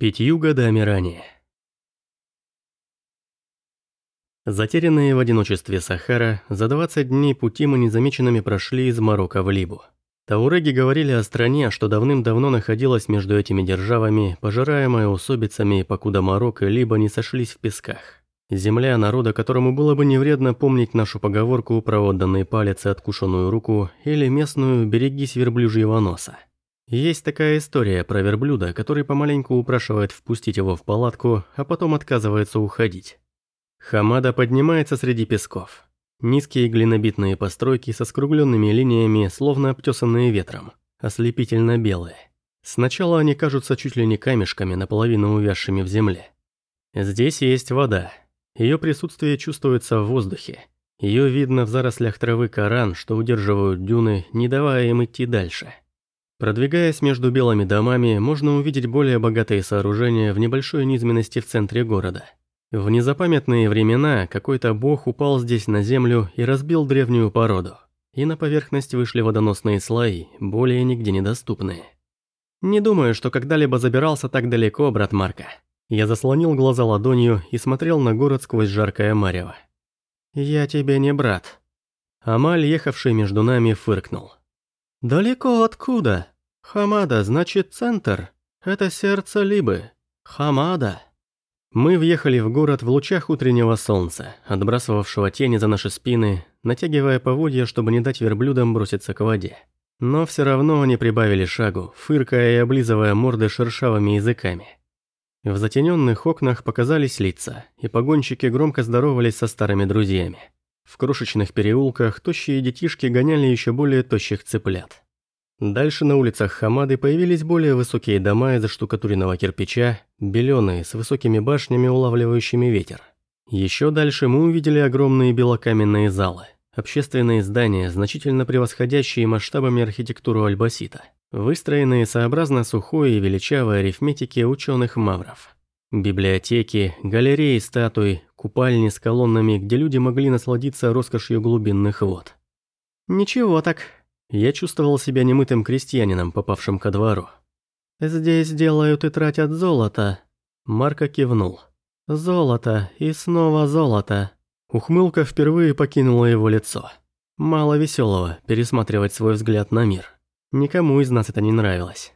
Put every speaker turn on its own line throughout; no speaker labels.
Пятью годами ранее. Затерянные в одиночестве Сахара, за 20 дней пути мы незамеченными прошли из Марокко в Либу. Тауреги говорили о стране, что давным-давно находилась между этими державами, пожираемая усобицами, покуда Марокко и Либо не сошлись в песках. Земля народа, которому было бы не вредно помнить нашу поговорку про отданный палец и откушенную руку, или местную «берегись верблюжьего носа». Есть такая история про верблюда, который помаленьку упрашивает впустить его в палатку, а потом отказывается уходить. Хамада поднимается среди песков. Низкие глинобитные постройки со скругленными линиями, словно обтесанные ветром, ослепительно белые. Сначала они кажутся чуть ли не камешками, наполовину увязшими в земле. Здесь есть вода. Ее присутствие чувствуется в воздухе. Ее видно в зарослях травы коран, что удерживают дюны, не давая им идти дальше. Продвигаясь между белыми домами, можно увидеть более богатые сооружения в небольшой низменности в центре города. В незапамятные времена какой-то бог упал здесь на землю и разбил древнюю породу. И на поверхность вышли водоносные слои, более нигде недоступные. Не думаю, что когда-либо забирался так далеко, брат Марка. Я заслонил глаза ладонью и смотрел на город сквозь жаркое марево. «Я тебе не брат». Амаль, ехавший между нами, фыркнул. «Далеко откуда? Хамада, значит, центр. Это сердце Либы. Хамада». Мы въехали в город в лучах утреннего солнца, отбрасывавшего тени за наши спины, натягивая поводья, чтобы не дать верблюдам броситься к воде. Но все равно они прибавили шагу, фыркая и облизывая морды шершавыми языками. В затененных окнах показались лица, и погонщики громко здоровались со старыми друзьями. В крошечных переулках тощие детишки гоняли еще более тощих цыплят. Дальше на улицах Хамады появились более высокие дома из заштукатуренного кирпича, беленые, с высокими башнями, улавливающими ветер. Еще дальше мы увидели огромные белокаменные залы, общественные здания, значительно превосходящие масштабами архитектуру Альбасита, выстроенные сообразно сухой и величавой арифметике ученых мавров. Библиотеки, галереи статуй, купальни с колоннами, где люди могли насладиться роскошью глубинных вод. Ничего так. Я чувствовал себя немытым крестьянином, попавшим ко двору. «Здесь делают и тратят золото», – Марко кивнул. «Золото и снова золото». Ухмылка впервые покинула его лицо. Мало веселого пересматривать свой взгляд на мир. Никому из нас это не нравилось.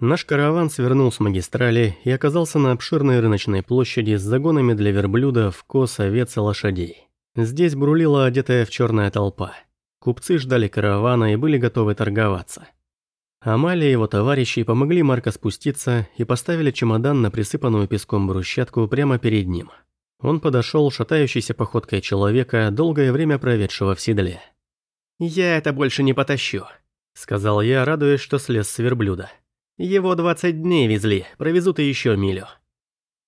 Наш караван свернул с магистрали и оказался на обширной рыночной площади с загонами для верблюдов, коз, овец и лошадей. Здесь брулила одетая в черная толпа. Купцы ждали каравана и были готовы торговаться. Амалия и его товарищи помогли Марко спуститься и поставили чемодан на присыпанную песком брусчатку прямо перед ним. Он подошел шатающейся походкой человека, долгое время проведшего в седле. «Я это больше не потащу», — сказал я, радуясь, что слез с верблюда. Его 20 дней везли, провезут и еще милю.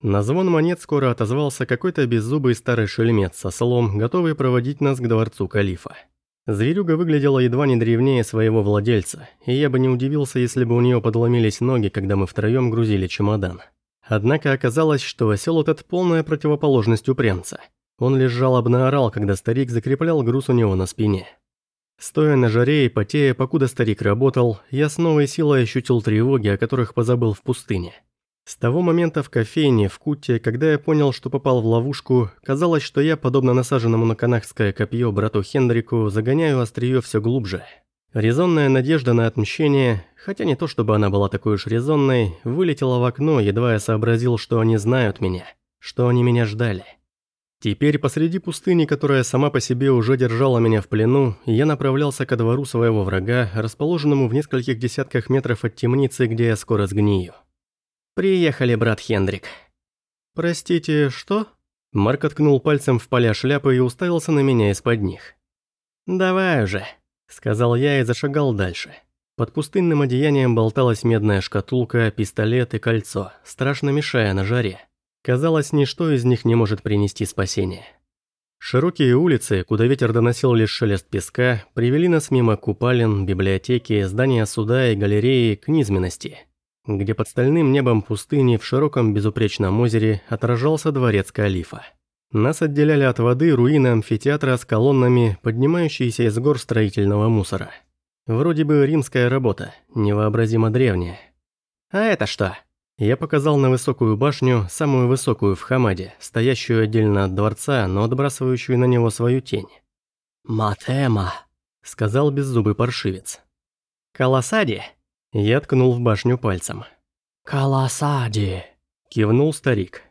На звон монет скоро отозвался какой-то беззубый старый шельмец со слом, готовый проводить нас к дворцу калифа. Зверюга выглядела едва не древнее своего владельца, и я бы не удивился, если бы у нее подломились ноги, когда мы втроем грузили чемодан. Однако оказалось, что осел этот полная противоположность упрямца. Он лишь жалобно орал, когда старик закреплял груз у него на спине. Стоя на жаре и потея, покуда старик работал, я с новой силой ощутил тревоги, о которых позабыл в пустыне. С того момента в кофейне, в Куте, когда я понял, что попал в ловушку, казалось, что я, подобно насаженному на канахское копье брату Хендрику, загоняю острие все глубже. Резонная надежда на отмщение, хотя не то чтобы она была такой уж резонной, вылетела в окно, едва я сообразил, что они знают меня, что они меня ждали. Теперь посреди пустыни, которая сама по себе уже держала меня в плену, я направлялся ко двору своего врага, расположенному в нескольких десятках метров от темницы, где я скоро сгнию. «Приехали, брат Хендрик». «Простите, что?» Марк откнул пальцем в поля шляпы и уставился на меня из-под них. «Давай уже», — сказал я и зашагал дальше. Под пустынным одеянием болталась медная шкатулка, пистолет и кольцо, страшно мешая на жаре. Казалось, ничто из них не может принести спасения. Широкие улицы, куда ветер доносил лишь шелест песка, привели нас мимо купалин, библиотеки, здания суда и галереи к низменности, где под стальным небом пустыни в широком безупречном озере отражался дворец Калифа. Нас отделяли от воды руины амфитеатра с колоннами, поднимающиеся из гор строительного мусора. Вроде бы римская работа, невообразимо древняя. «А это что?» Я показал на высокую башню, самую высокую в Хамаде, стоящую отдельно от дворца, но отбрасывающую на него свою тень.
«Матема», —
сказал беззубый паршивец.
«Колосади?»
Я ткнул в башню пальцем.
«Колосади», —
кивнул старик.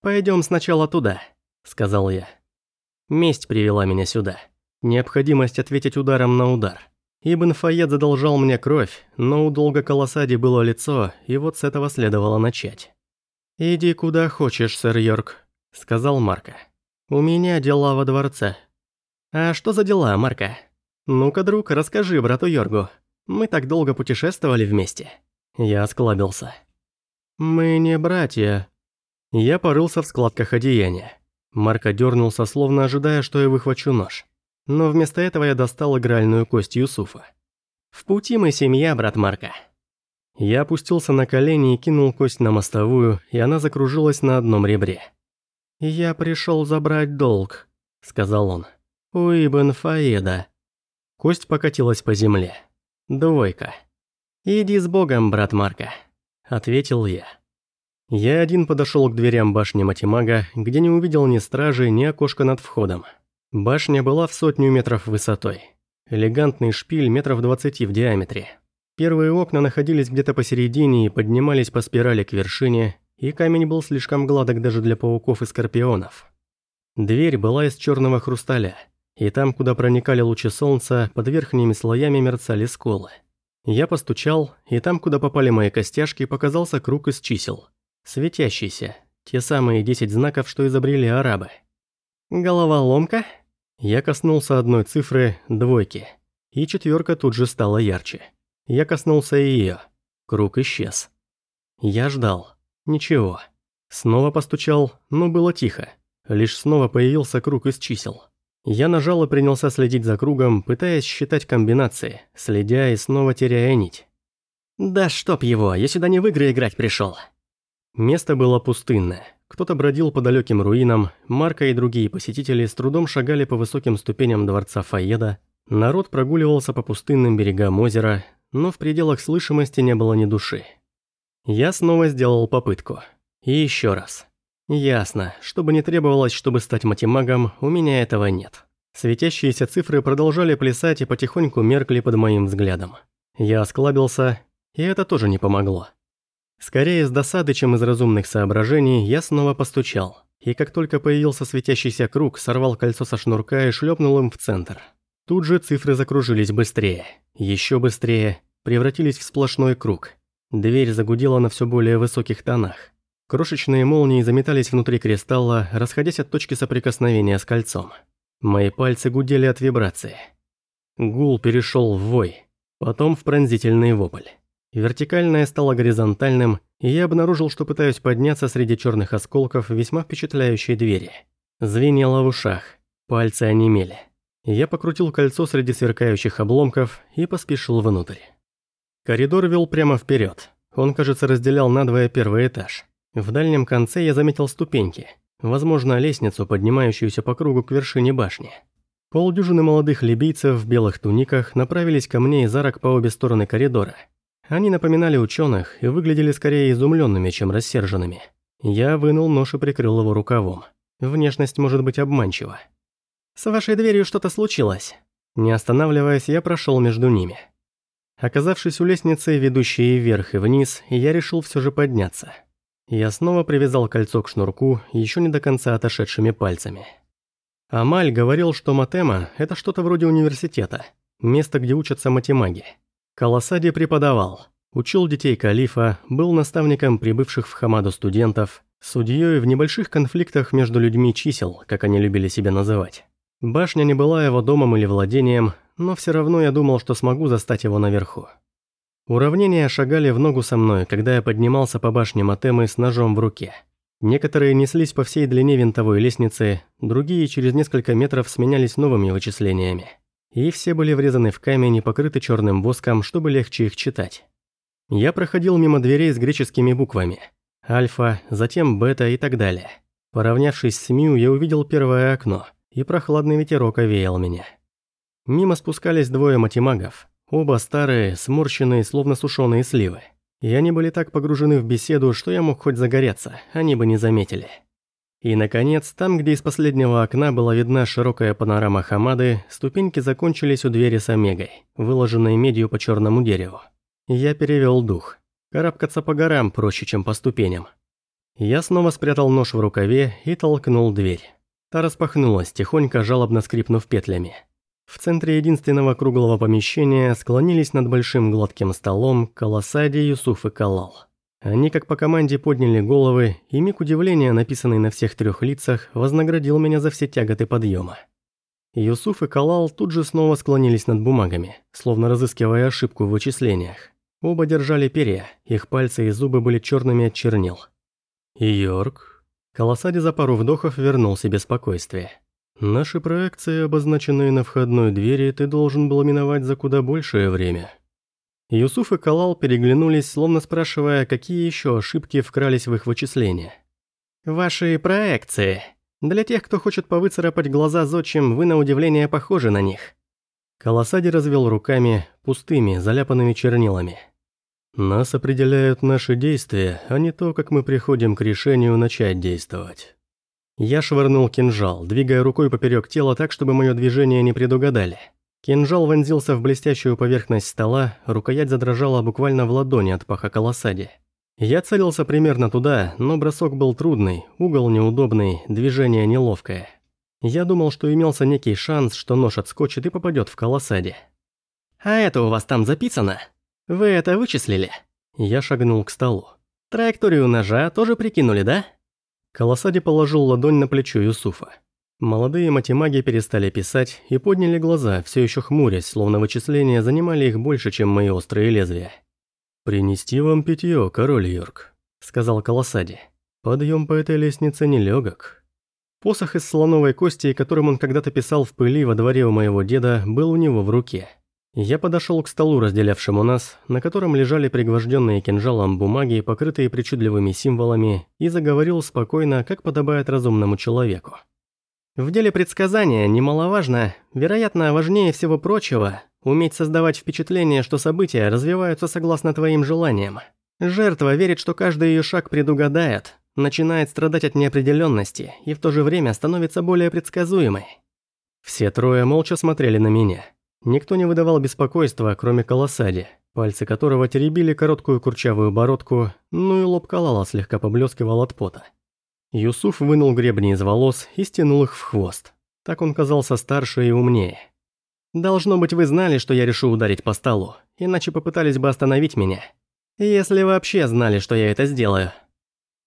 «Пойдем сначала туда», — сказал я. Месть привела меня сюда. Необходимость ответить ударом на удар. Ибн Фаед задолжал мне кровь, но у долга Колосади было лицо, и вот с этого следовало начать. «Иди куда хочешь, сэр Йорк», — сказал Марка. «У меня дела во дворце». «А что за дела, Марка? Ну-ка, друг, расскажи брату Йоргу. Мы так долго путешествовали вместе». Я осклабился. «Мы не братья». Я порылся в складках одеяния. Марка дернулся, словно ожидая, что я выхвачу нож. Но вместо этого я достал игральную кость Юсуфа. «В пути мы семья, брат Марка». Я опустился на колени и кинул кость на мостовую, и она закружилась на одном ребре. «Я пришел забрать долг», — сказал он. «У Ибн Фаеда». Кость покатилась по земле. «Двойка». «Иди с Богом, брат Марка», — ответил я. Я один подошел к дверям башни Матимага, где не увидел ни стражи, ни окошка над входом. Башня была в сотню метров высотой. Элегантный шпиль метров двадцати в диаметре. Первые окна находились где-то посередине и поднимались по спирали к вершине, и камень был слишком гладок даже для пауков и скорпионов. Дверь была из черного хрусталя, и там, куда проникали лучи солнца, под верхними слоями мерцали сколы. Я постучал, и там, куда попали мои костяшки, показался круг из чисел. Светящийся. Те самые десять знаков, что изобрели арабы. «Головоломка?» Я коснулся одной цифры, двойки, и четверка тут же стала ярче. Я коснулся ее. Круг исчез. Я ждал. Ничего. Снова постучал, но было тихо. Лишь снова появился круг из чисел. Я нажал и принялся следить за кругом, пытаясь считать комбинации, следя и снова теряя нить. «Да чтоб его, я сюда не в игры играть пришел. Место было пустынное. Кто-то бродил по далеким руинам, Марка и другие посетители с трудом шагали по высоким ступеням дворца Фаеда, народ прогуливался по пустынным берегам озера, но в пределах слышимости не было ни души. Я снова сделал попытку. И еще раз. Ясно, чтобы не требовалось, чтобы стать матемагом, у меня этого нет. Светящиеся цифры продолжали плясать и потихоньку меркли под моим взглядом. Я осклабился, и это тоже не помогло. Скорее из досады, чем из разумных соображений, я снова постучал. И как только появился светящийся круг, сорвал кольцо со шнурка и шлепнул им в центр. Тут же цифры закружились быстрее. Еще быстрее. Превратились в сплошной круг. Дверь загудела на все более высоких тонах. Крошечные молнии заметались внутри кристалла, расходясь от точки соприкосновения с кольцом. Мои пальцы гудели от вибрации. Гул перешел в вой, потом в пронзительный вопль. Вертикальное стало горизонтальным, и я обнаружил, что пытаюсь подняться среди черных осколков весьма впечатляющей двери. Звенело в ушах, пальцы онемели. Я покрутил кольцо среди сверкающих обломков и поспешил внутрь. Коридор вел прямо вперед. Он, кажется, разделял надвое первый этаж. В дальнем конце я заметил ступеньки. Возможно, лестницу, поднимающуюся по кругу к вершине башни. Полдюжины молодых либийцев в белых туниках направились ко мне из арок по обе стороны коридора – они напоминали ученых и выглядели скорее изумленными, чем рассерженными. Я вынул нож и прикрыл его рукавом. Внешность может быть обманчива. «С вашей дверью что-то случилось?» Не останавливаясь, я прошел между ними. Оказавшись у лестницы, ведущей вверх и вниз, я решил все же подняться. Я снова привязал кольцо к шнурку, еще не до конца отошедшими пальцами. Амаль говорил, что Матема – это что-то вроде университета, место, где учатся матемаги. Колосади преподавал, учил детей калифа, был наставником прибывших в Хамаду студентов, судьей в небольших конфликтах между людьми чисел, как они любили себя называть. Башня не была его домом или владением, но все равно я думал, что смогу застать его наверху. Уравнения шагали в ногу со мной, когда я поднимался по башне Матемы с ножом в руке. Некоторые неслись по всей длине винтовой лестницы, другие через несколько метров сменялись новыми вычислениями и все были врезаны в камень и покрыты черным воском, чтобы легче их читать. Я проходил мимо дверей с греческими буквами. Альфа, затем бета и так далее. Поравнявшись с Мю, я увидел первое окно, и прохладный ветерок овеял меня. Мимо спускались двое матемагов, оба старые, сморщенные, словно сушеные сливы. И они были так погружены в беседу, что я мог хоть загореться, они бы не заметили. И, наконец, там, где из последнего окна была видна широкая панорама Хамады, ступеньки закончились у двери с омегой, выложенной медью по черному дереву. Я перевел дух. Карабкаться по горам проще, чем по ступеням. Я снова спрятал нож в рукаве и толкнул дверь. Та распахнулась, тихонько жалобно скрипнув петлями. В центре единственного круглого помещения склонились над большим гладким столом Колосади, Юсуф и Калал. Они как по команде подняли головы, и миг удивления, написанный на всех трех лицах, вознаградил меня за все тяготы подъема. Юсуф и Калал тут же снова склонились над бумагами, словно разыскивая ошибку в вычислениях. Оба держали перья, их пальцы и зубы были черными от чернил. «Йорк?» Колосади за пару вдохов вернул себе спокойствие. «Наши проекции, обозначенные на входной двери, ты должен был миновать за куда большее время». Юсуф и Калал переглянулись, словно спрашивая, какие еще ошибки вкрались в их вычисления. «Ваши проекции. Для тех, кто хочет повыцарапать глаза зодчим, вы на удивление похожи на них». Колосади развел руками, пустыми, заляпанными чернилами. «Нас определяют наши действия, а не то, как мы приходим к решению начать действовать». Я швырнул кинжал, двигая рукой поперек тела так, чтобы мое движение не предугадали. Кинжал вонзился в блестящую поверхность стола, рукоять задрожала буквально в ладони от паха колосади. Я целился примерно туда, но бросок был трудный, угол неудобный, движение неловкое. Я думал, что имелся некий шанс, что нож отскочит и попадет в колосаде. «А это у вас там записано? Вы это вычислили?» Я шагнул к столу. «Траекторию ножа тоже прикинули, да?» Колосади положил ладонь на плечо Юсуфа. Молодые матемаги перестали писать и подняли глаза, все еще хмурясь, словно вычисления занимали их больше, чем мои острые лезвия. «Принести вам питье, король Йорк», — сказал Колосади. «Подъем по этой лестнице нелегок». Посох из слоновой кости, которым он когда-то писал в пыли во дворе у моего деда, был у него в руке. Я подошел к столу, разделявшему нас, на котором лежали пригвожденные кинжалом бумаги, покрытые причудливыми символами, и заговорил спокойно, как подобает разумному человеку. В деле предсказания немаловажно, вероятно, важнее всего прочего, уметь создавать впечатление, что события развиваются согласно твоим желаниям. Жертва верит, что каждый ее шаг предугадает, начинает страдать от неопределенности и в то же время становится более предсказуемой. Все трое молча смотрели на меня. Никто не выдавал беспокойства, кроме Колосади, пальцы которого теребили короткую курчавую бородку, ну и лоб Калала слегка поблескивал от пота. Юсуф вынул гребни из волос и стянул их в хвост. Так он казался старше и умнее. «Должно быть, вы знали, что я решу ударить по столу, иначе попытались бы остановить меня. Если вообще знали, что я это сделаю».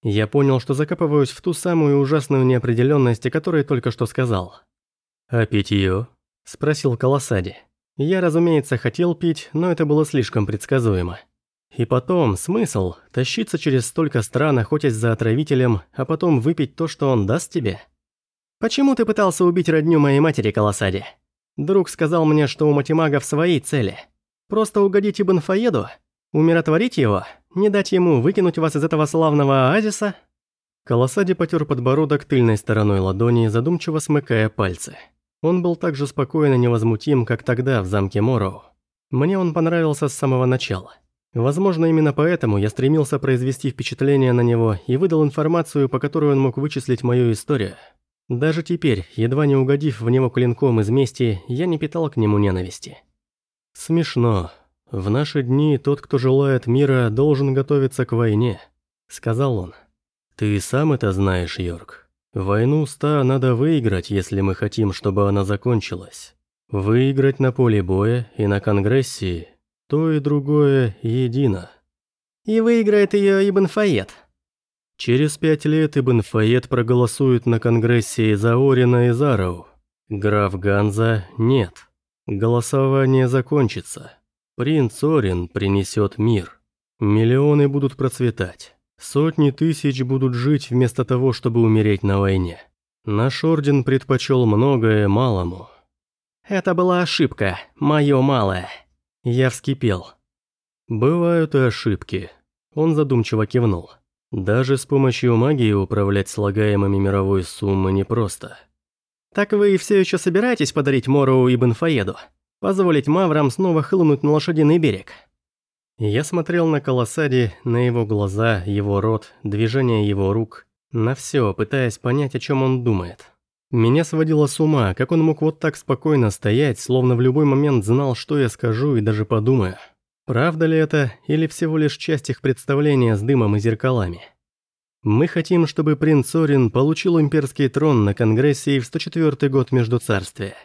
Я понял, что закапываюсь в ту самую ужасную неопределенность, о которой только что сказал. «А питье?» – спросил Колосади. Я, разумеется, хотел пить, но это было слишком предсказуемо. И потом, смысл – тащиться через столько стран, охотясь за отравителем, а потом выпить то, что он даст тебе? Почему ты пытался убить родню моей матери, Колосади? Друг сказал мне, что у Матимага в своей цели. Просто угодить Ибн Фаеду? Умиротворить его? Не дать ему выкинуть вас из этого славного оазиса? Колосади потер подбородок тыльной стороной ладони, задумчиво смыкая пальцы. Он был так же спокоен и невозмутим, как тогда в замке Мороу. Мне он понравился с самого начала. Возможно, именно поэтому я стремился произвести впечатление на него и выдал информацию, по которой он мог вычислить мою историю. Даже теперь, едва не угодив в него клинком из мести, я не питал к нему ненависти. «Смешно. В наши дни тот, кто желает мира, должен готовиться к войне», — сказал он. «Ты сам это знаешь, Йорк. Войну ста надо выиграть, если мы хотим, чтобы она закончилась. Выиграть на поле боя и на Конгрессе то и другое едино. И выиграет ее Ибн Фayет. Через пять лет Ибн Фayет проголосует на Конгрессе за Орина и Зарау. Граф Ганза нет. Голосование закончится. Принц Орин принесет мир. Миллионы будут процветать. Сотни тысяч будут жить вместо того, чтобы умереть на войне. Наш орден предпочел многое малому. Это была ошибка, мое малое. Я вскипел. «Бывают и ошибки». Он задумчиво кивнул. «Даже с помощью магии управлять слагаемыми мировой суммы непросто». «Так вы все еще собираетесь подарить Мору и Бенфаеду? Позволить маврам снова хлынуть на лошадиный берег?» Я смотрел на Колосади, на его глаза, его рот, движение его рук, на все, пытаясь понять, о чем он думает. Меня сводило с ума, как он мог вот так спокойно стоять, словно в любой момент знал, что я скажу и даже подумаю. Правда ли это, или всего лишь часть их представления с дымом и зеркалами? Мы хотим, чтобы принц Орин получил имперский трон на Конгрессе в 104 год между царствия.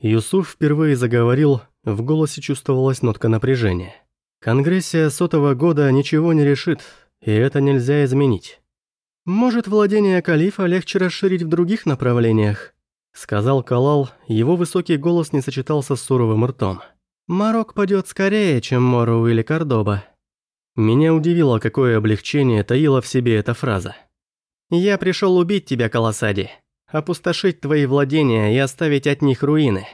Юсуф впервые заговорил, в голосе чувствовалась нотка напряжения. Конгрессия сотого года ничего не решит, и это нельзя изменить. «Может, владение калифа легче расширить в других направлениях?» Сказал Калал, его высокий голос не сочетался с суровым ртом. «Марок падет скорее, чем Мору или Кордоба». Меня удивило, какое облегчение таила в себе эта фраза. «Я пришел убить тебя, Колосади, опустошить твои владения и оставить от них руины».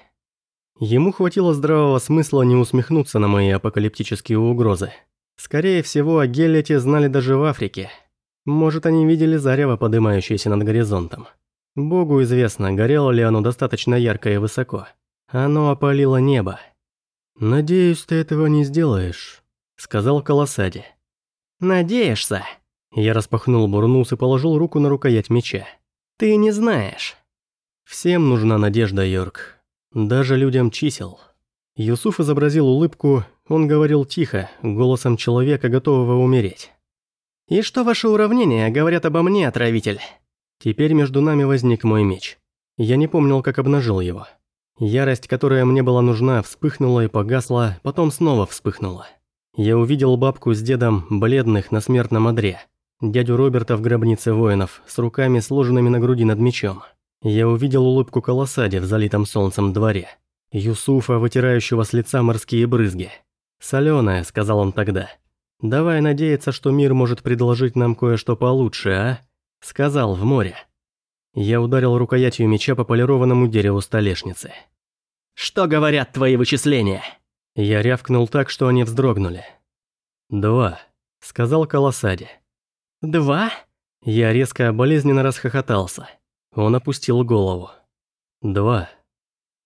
Ему хватило здравого смысла не усмехнуться на мои апокалиптические угрозы. Скорее всего, о Геллете знали даже в Африке. Может, они видели зарево, поднимающееся над горизонтом. Богу известно, горело ли оно достаточно ярко и высоко. Оно опалило небо. «Надеюсь, ты этого не сделаешь», — сказал Колосади.
«Надеешься?»
Я распахнул бурнус и положил руку на рукоять меча.
«Ты не знаешь».
«Всем нужна надежда, Йорк. Даже людям чисел. Юсуф изобразил улыбку, он говорил тихо, голосом человека, готового умереть.
«И что ваши уравнения говорят обо мне, отравитель?»
Теперь между нами возник мой меч. Я не помнил, как обнажил его. Ярость, которая мне была нужна, вспыхнула и погасла, потом снова вспыхнула. Я увидел бабку с дедом, бледных на смертном одре. Дядю Роберта в гробнице воинов, с руками сложенными на груди над мечом. Я увидел улыбку Колосади в залитом солнцем дворе. Юсуфа, вытирающего с лица морские брызги. «Солёная», — сказал он тогда. «Давай надеяться, что мир может предложить нам кое-что получше, а?» Сказал в море. Я ударил рукоятью меча по полированному дереву столешницы.
«Что говорят твои вычисления?»
Я рявкнул так, что они вздрогнули. «Два», — сказал Колосади.
«Два?»
Я резко болезненно расхохотался. Он опустил голову. Два.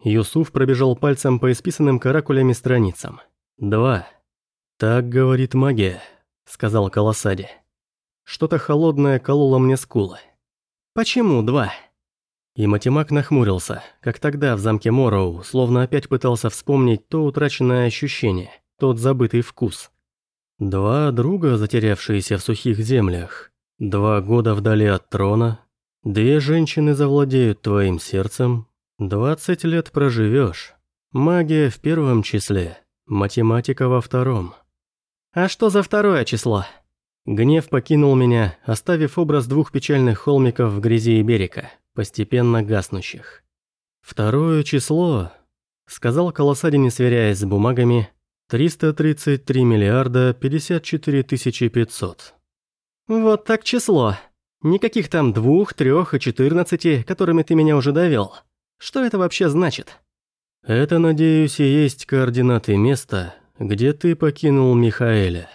Юсуф пробежал пальцем по исписанным каракулями страницам. Два. «Так говорит магия», — сказал Колосади. Что-то холодное кололо мне скулы.
«Почему два?»
И матемак нахмурился, как тогда в замке Мороу, словно опять пытался вспомнить то утраченное ощущение, тот забытый вкус. Два друга, затерявшиеся в сухих землях, два года вдали от трона, Две женщины завладеют твоим сердцем, двадцать лет проживешь. Магия в первом числе, математика во втором.
А что за второе число?
Гнев покинул меня, оставив образ двух печальных холмиков в грязи и берега, постепенно гаснущих. Второе число, сказал Колосади, не сверяясь с бумагами, 333 миллиарда 54 тысячи 500.
Вот так число. Никаких там двух, трех и четырнадцати, которыми ты меня уже довел. Что это вообще значит?
Это, надеюсь, и есть координаты места, где ты покинул Михаэля.